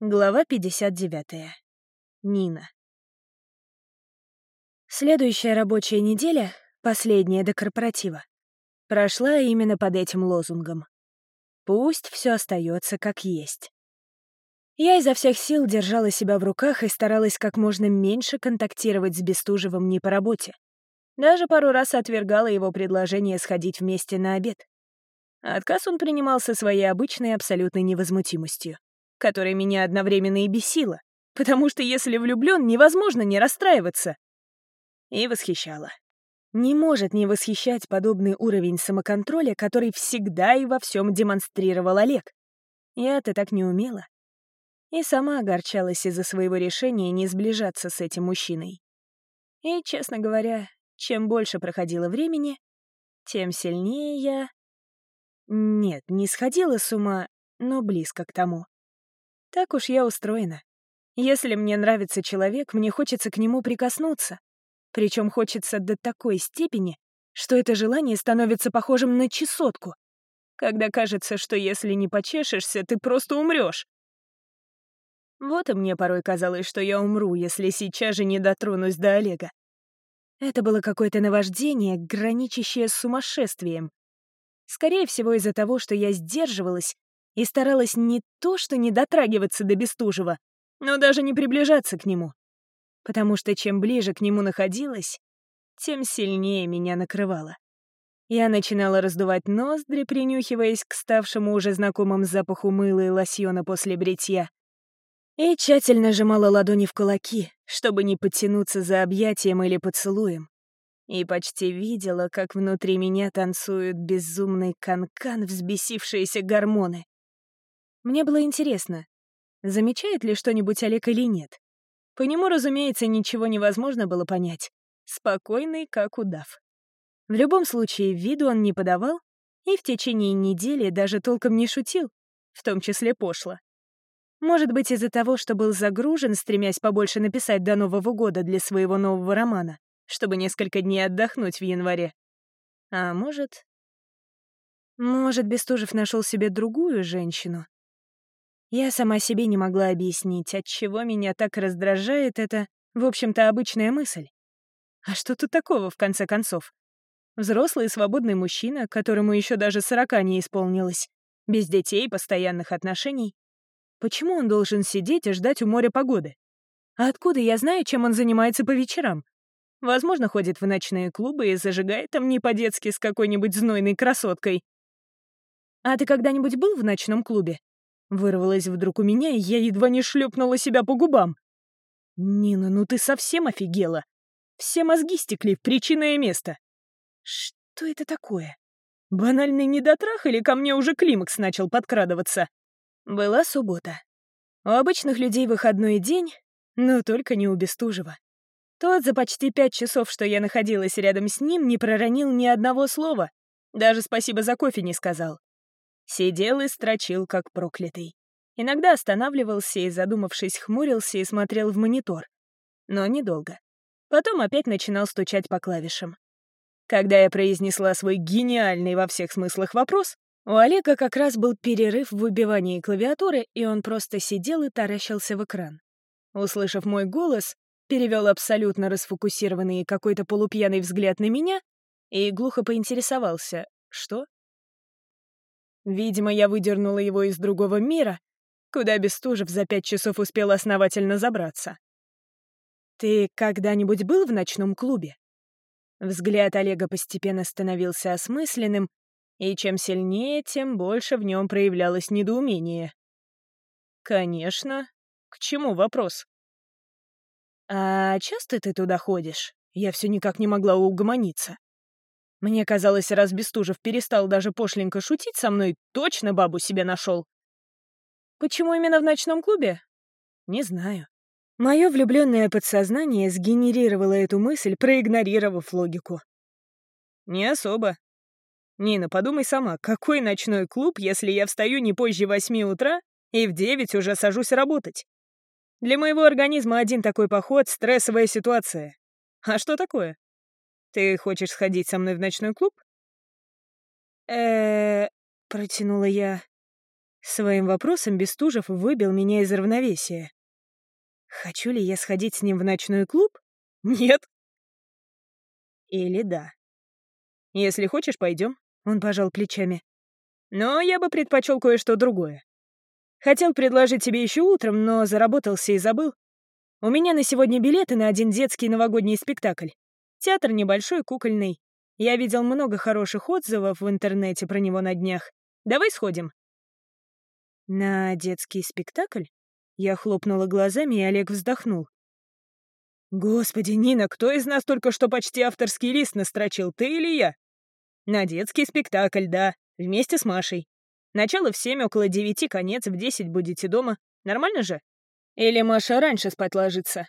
Глава 59. Нина. Следующая рабочая неделя, последняя до корпоратива, прошла именно под этим лозунгом. Пусть все остается как есть. Я изо всех сил держала себя в руках и старалась как можно меньше контактировать с Бестужевым не по работе. Даже пару раз отвергала его предложение сходить вместе на обед. Отказ он принимал со своей обычной абсолютной невозмутимостью которая меня одновременно и бесила, потому что если влюблен, невозможно не расстраиваться. И восхищала. Не может не восхищать подобный уровень самоконтроля, который всегда и во всем демонстрировал Олег. Я-то так не умела. И сама огорчалась из-за своего решения не сближаться с этим мужчиной. И, честно говоря, чем больше проходило времени, тем сильнее я... Нет, не сходила с ума, но близко к тому. Так уж я устроена. Если мне нравится человек, мне хочется к нему прикоснуться. Причем хочется до такой степени, что это желание становится похожим на чесотку, когда кажется, что если не почешешься, ты просто умрешь. Вот и мне порой казалось, что я умру, если сейчас же не дотронусь до Олега. Это было какое-то наваждение, граничащее с сумасшествием. Скорее всего, из-за того, что я сдерживалась и старалась не то что не дотрагиваться до Бестужева, но даже не приближаться к нему. Потому что чем ближе к нему находилась, тем сильнее меня накрывало. Я начинала раздувать ноздри, принюхиваясь к ставшему уже знакомым запаху мыла и лосьона после бритья, и тщательно сжимала ладони в кулаки, чтобы не подтянуться за объятием или поцелуем. И почти видела, как внутри меня танцуют безумный канкан взбесившиеся гормоны. Мне было интересно, замечает ли что-нибудь Олег или нет. По нему, разумеется, ничего невозможно было понять. Спокойный, как удав. В любом случае, виду он не подавал и в течение недели даже толком не шутил, в том числе пошло. Может быть, из-за того, что был загружен, стремясь побольше написать до Нового года для своего нового романа, чтобы несколько дней отдохнуть в январе. А может... Может, Бестужев нашел себе другую женщину, я сама себе не могла объяснить, отчего меня так раздражает эта, в общем-то, обычная мысль. А что тут такого, в конце концов? Взрослый и свободный мужчина, которому еще даже сорока не исполнилось, без детей, постоянных отношений. Почему он должен сидеть и ждать у моря погоды? А откуда я знаю, чем он занимается по вечерам? Возможно, ходит в ночные клубы и зажигает там не по-детски с какой-нибудь знойной красоткой. А ты когда-нибудь был в ночном клубе? Вырвалось вдруг у меня, и я едва не шлепнула себя по губам. «Нина, ну ты совсем офигела? Все мозги стекли в причинное место. Что это такое? Банальный недотрах или ко мне уже климакс начал подкрадываться?» Была суббота. У обычных людей выходной день, но только не у Бестужева. Тот за почти пять часов, что я находилась рядом с ним, не проронил ни одного слова. Даже спасибо за кофе не сказал. Сидел и строчил, как проклятый. Иногда останавливался и, задумавшись, хмурился и смотрел в монитор. Но недолго. Потом опять начинал стучать по клавишам. Когда я произнесла свой гениальный во всех смыслах вопрос, у Олега как раз был перерыв в выбивании клавиатуры, и он просто сидел и таращился в экран. Услышав мой голос, перевел абсолютно расфокусированный какой-то полупьяный взгляд на меня и глухо поинтересовался, что? Видимо, я выдернула его из другого мира, куда Бестужев за пять часов успел основательно забраться. «Ты когда-нибудь был в ночном клубе?» Взгляд Олега постепенно становился осмысленным, и чем сильнее, тем больше в нем проявлялось недоумение. «Конечно. К чему вопрос?» «А часто ты туда ходишь?» Я все никак не могла угомониться. Мне казалось, раз Бестужев перестал даже пошленько шутить со мной, точно бабу себе нашел. Почему именно в ночном клубе? Не знаю. Мое влюбленное подсознание сгенерировало эту мысль, проигнорировав логику. Не особо. Нина, подумай сама, какой ночной клуб, если я встаю не позже восьми утра и в девять уже сажусь работать? Для моего организма один такой поход — стрессовая ситуация. А что такое? Ты хочешь сходить со мной в ночной клуб? э протянула я. Своим вопросом Бестужев выбил меня из равновесия. Хочу ли я сходить с ним в ночной клуб? Нет. Или да. Если хочешь, пойдем. Он пожал плечами. Но я бы предпочел кое-что другое. Хотел предложить тебе еще утром, но заработался и забыл. У меня на сегодня билеты на один детский новогодний спектакль. Театр небольшой, кукольный. Я видел много хороших отзывов в интернете про него на днях. Давай сходим. «На детский спектакль?» Я хлопнула глазами, и Олег вздохнул. «Господи, Нина, кто из нас только что почти авторский лист настрочил, ты или я?» «На детский спектакль, да, вместе с Машей. Начало в семь, около девяти, конец в десять будете дома. Нормально же? Или Маша раньше спать ложится?»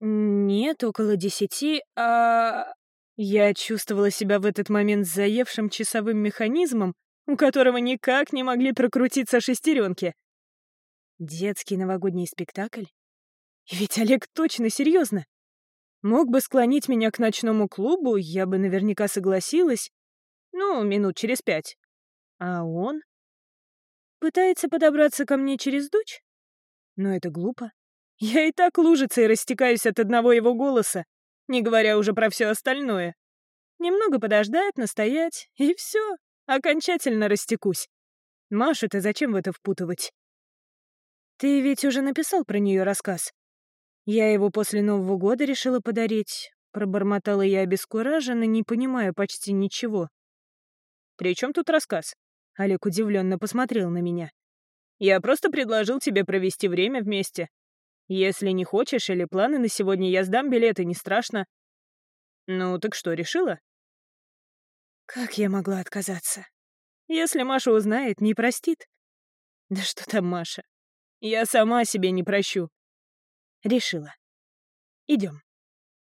«Нет, около десяти, а...» Я чувствовала себя в этот момент заевшим часовым механизмом, у которого никак не могли прокрутиться шестеренки. Детский новогодний спектакль? Ведь Олег точно серьезно. Мог бы склонить меня к ночному клубу, я бы наверняка согласилась. Ну, минут через пять. А он? Пытается подобраться ко мне через дочь? Но это глупо. Я и так лужицей растекаюсь от одного его голоса, не говоря уже про все остальное. Немного подождать, настоять, и все. Окончательно растекусь. Машу-то зачем в это впутывать? Ты ведь уже написал про нее рассказ. Я его после Нового года решила подарить. Пробормотала я обескураженно, не понимая почти ничего. «При чем тут рассказ?» Олег удивленно посмотрел на меня. «Я просто предложил тебе провести время вместе. Если не хочешь или планы на сегодня, я сдам билеты, не страшно». «Ну, так что, решила?» Как я могла отказаться? Если Маша узнает, не простит. Да что там Маша? Я сама себе не прощу. Решила. Идем.